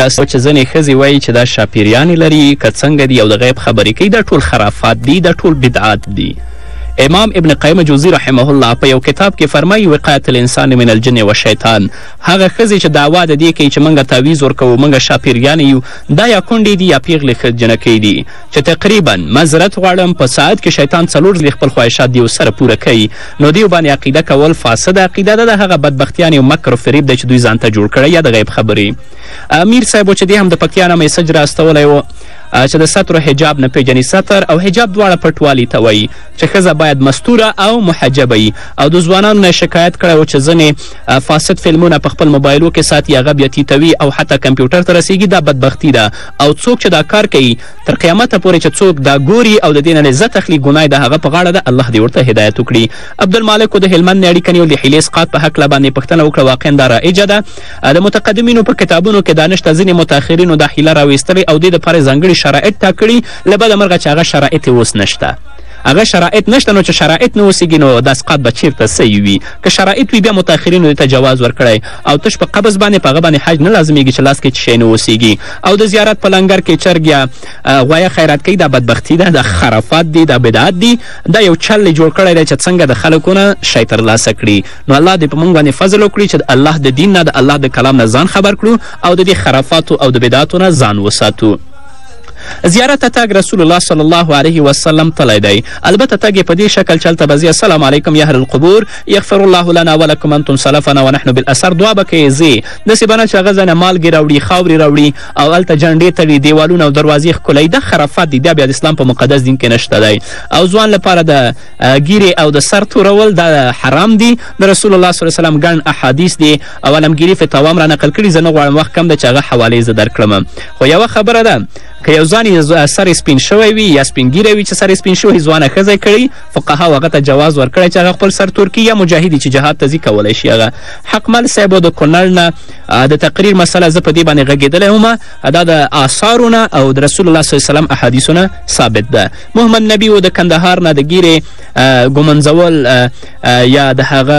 دا څه چې ځنې ښځې وایي چې دا شاپیریانې لري که څنګه دي او د غیب خبرې کوي دا ټول خرافات دي دا ټول بدعات دي امام ابن قیم جوزی رحمه الله په یو کتاب کې فرمایي وقایت الانسان من الجن و شیطان هغه ښځې چې دعوا د دې کوي چې موږ تعویز ورکوو موږ شاپیریانې یو دا یا کونډې دي یا پیغلې جنکۍ دي چې تقریبا مزرت غواړم په ساعت کې شیطان څلور ځلې خپل خواهشات دیو سره پوره کوي نو دیو باندې عقیده کول فاسد عقیده ده د هغه بدبختیان یو مکر و فریب دی چې دوی ځانته جوړ کړی یا د غیب خبرې امیر صاحب چې دی هم د پکتیا نه میسج را استولی و چې د ستر حجاب نه پیژني ستر او حجاب دواړه پټوالي ته وایي چې ښځه باید مستوره او محجبه وي او د ځوانانو نه شکایت کړی و چې ځینې فاسد فلمونه په خپل موبایلو کې ساتي هغه بیا تیتوي او حتی کمپیوټر ته رسیږي دا بدبختی ده او څوک چې دا کار کوي تر قیامته پورې چې څوک دا ګوري او د دې نه لذت اخلي ګناه د هغه په غاړه ده الله دې ورته هدایت وکړي عبدالمالکو د هلمند نه اړیکه نیول د حیلې اسقاط په هکله باندې پوښتنه وکړه واقعا دا رایجه ده د متقدمینو په کتابونو کې دا نشته ځینې متاخرینو دا حیله راویستلې او دې دپاره ځانګړي شرایط ټاکړي له بده مرغه چې هغه شرایط اوس نشته هغه شرایط نشته نو چې شرایط نه اوسېږي نو دا سقاط به چیرته صحیح وي که شرایط وي بیا متاخرینو دې ته جواز ورکړی او تش په قبض باندې په هغه باندې حج نه لازمیږي چې لاس کې چې شی نه اوسېږي او د زیارت په لنګر کې چرګ یا غوایه خیرات کوي دا بدبختي ده دا خرافات دي دا بدعات دي دا یو چل یې جوړ کړی دی چې څنګه د خلکو نه شی ترلاسه کړي نو الله دې په موږ باندې فضل وکړي چې د الله د دین نه د الله د کلام نه ځان خبر کړو او د دې خرافاتو او د بدعاتو نه ځان وساتو زیارت ته تګ رسول الله صلی الله علیه وسلم تللی دی البته تګ یې په دې شکل چې هلته به ځي السلام علیکم یهل القبور یغفر الله لنا ولکم انتم سلفنا ونحن بالاثر دعا به کوې ځې داسې به نه چې هغه ځای نه مالګې راوړي خاورې راوړي او هلته جنډې تړي دیوالونه او دروازې ښکلوي دا خرافات دي دا بیا د اسلام په مقدس دین کې نشته دی او ځوان لپاره د ګیرې او د سر تورول دا حرام دي د رسول الله صلی الله علیه وسلم ګڼ احادیث دي او علمګیري فتاوا هم رانقل کړي زه نه غواړم وخت کم ده چې هغه حوالې زه درکړم خو یوه خبره ده که یو ځوان سر سپین شوی وي یا سپینګیری وي چې سر سپین شوی ځوانه ښځه کړي فقهاو هغه ته جواز ورکړی چې هغه خپل سر تور کړي یا مجاهدي چې جهاد ته ځي کولی شي هغه حقمل صاحب د کونړ نه د تقریر مسله زه په دې باندې غږېدلی وم دا د آثارو نه او د رسول الله صلی وسلم احادیثو نه ثابت ده محمد نبي و د کندهار نه د ګیرې ګومنځول یا د هغه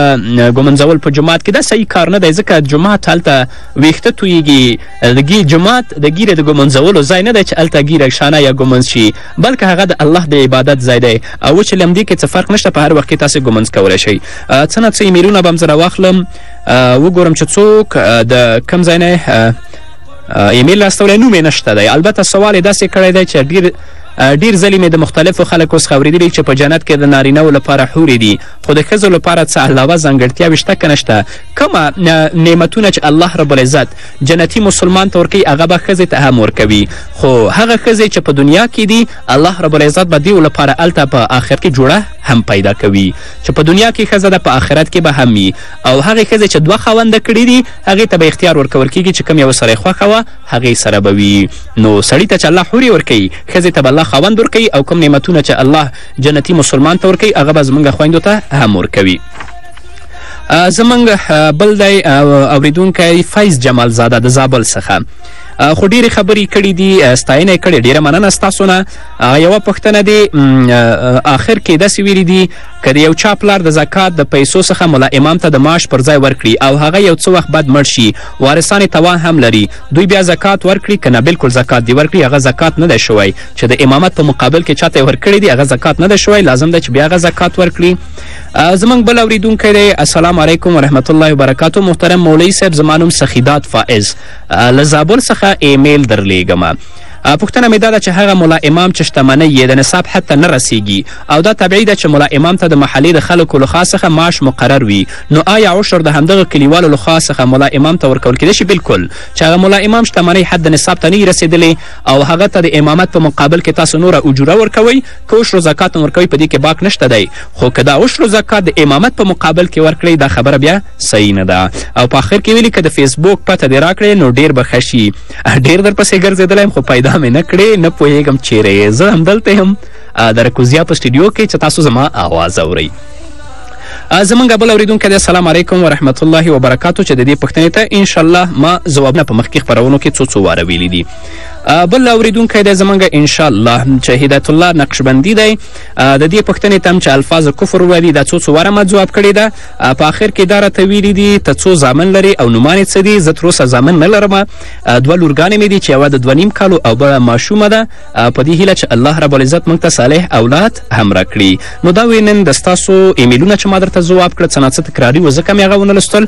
ګمنځول په جومات کې دا صحیح کار نه دی ځکه جومات هلته ویښته تویږي د ګی جومات د ګیرې د ګمنځولو ځای نه دی چې هلته ګیره شانه یا ګمنځ شي بلکې هغه د الله د عبادت ځای دی او چې له همدې کې څه فرق نشته په هر وخت کې تاسې ګمنځ کولی شئ څه نه څه ایمیلونه به هم زه راواخلم وګورم چې څوک د کم ځای نه ایمیل راستولی نوم یې نشته دی البته سوال یې داسې کړی دی چې ډېر ډیر ځلې مې د مختلفو خلکو څخه اوریدلي چې په جنت کې د نارینه و لپاره حورې دي خو د ښځو لپاره څه علاوه ځانګړتیاوې شته که نشته کومه نعمتونه چې الله رب العزت جنتي مسلمان ته ورکوي هغه به ښځې ته هم ورکوي خو هغه ښځې چې په دنیا کې دي الله رب العزت به دیو لپاره هلته په آخر کې جوړه هم پیدا کوي چې په دنیا کې ښځه ده په آخرت کې به هم وي او هغې ښځې چې دوه خاونده کړي دي هغې ته به اختیار ورکول کیږي چې کوم یې ورسره خوښه وه هغې سره به وي نو سړي ته چې الله حورې ورکوي ښځې ته به الله خاوند ورکوي او کوم نعمتونه چې الله جنتي مسلمان ته ورکوي هغه به زمونږ خویندو ته هم ورکوي زمونږ بل دی اوریدونکی فیض جمال زاده د زابل څخه خو ډېرې خبرې کړې دي ستاینه یې کړې ډېره مننه ستاسو نه یوه پوښتنه دې آخر کې داسې ویلي دي که د یو چا پلار د زکات د پیسو څخه ملا امام ته د معاش پر ځای ورکړي او هغه یو څه وخت بعد مړ شي وارثان یې توان هم لري دوی بیا زکات ورکړي که نه بلکل زکات دې ورکړي هغه زکات نه دی شوی چې د امامت په مقابل کې چاته یې ورکړی دی هغه زکات نه دی شوی لازم ده چې بیا هغه زکات ورکړي زمونږ بل اوریدونکی دی السلام علیکم ورحمت الله وبرکاتو محترم مولوي صاحب زما نوم سخیدات فائز له زابل څخه ایمیل درلیږم پوښتنه مې دا ده چې هغه ملا امام چې شتمنۍ یې د نصاب حد ته نه رسیږي او دا طبعي ده چې ملا امام ته د محلې د خلکو لخوا څخه معاش مقرر وي نو آیا عشر د همدغه کلیوالو لخوا څخه ملا امام ته ورکول کېدای شي بلکل چې هغه ملا امام شتمنۍ حد د نصاب ته نه رسېدلې او هغه ته د امامت په مقابل کې تاسو نوره اجوره ورکوئ که عشر زکات هم ورکوئ په دې کې باک نشته دی خو که دا عشر زکات د امامت په مقابل کې ورکړئ دا خبره بیا صحیح نه ده او په آخر کې ویلي که د فیسبوک پته دې راکړې نو ډېر به ښه شي ډېر درپسې ګرځېدلی یم خو پیدا مې نه کړې نه پوهېږم چیرې یې زه همدلته یم د رکوزیا په سټډیو کې چې تاسو زما آواز اورئ زمونږ بل اوریدونکی دی السلام علیکم ورحمت الله وبرکاتو چې د دې پوښتنې ته انشاءالله ما ځوابونه په مخکې خپرونو کې څو څو واره ویلي دي بل اوریدونکی دی زمونږ انشاءالله چې هدایت الله نقشبندي دی د دې پوښتنې ته هم چې الفاظ کفر وویلي دا څو څو واره ما ځواب کړې ده په آخر کې دا راته ویلي دي ته څو زامن لرې او نومان یې څه دي زه تر اوسه زامن نه لرم دوه لورګانې مې دي چې یوه د دوه نیم کالو او بله ماشومه ده په دې هیله چې الله رب العزت موږ ته صالح اولاد هم راکړي نو دا وې نن د ستاسو ایمیلونه چې ما درته ځواب کړه څه ناڅه تکراري و ځکه مې هغه ونه لوستل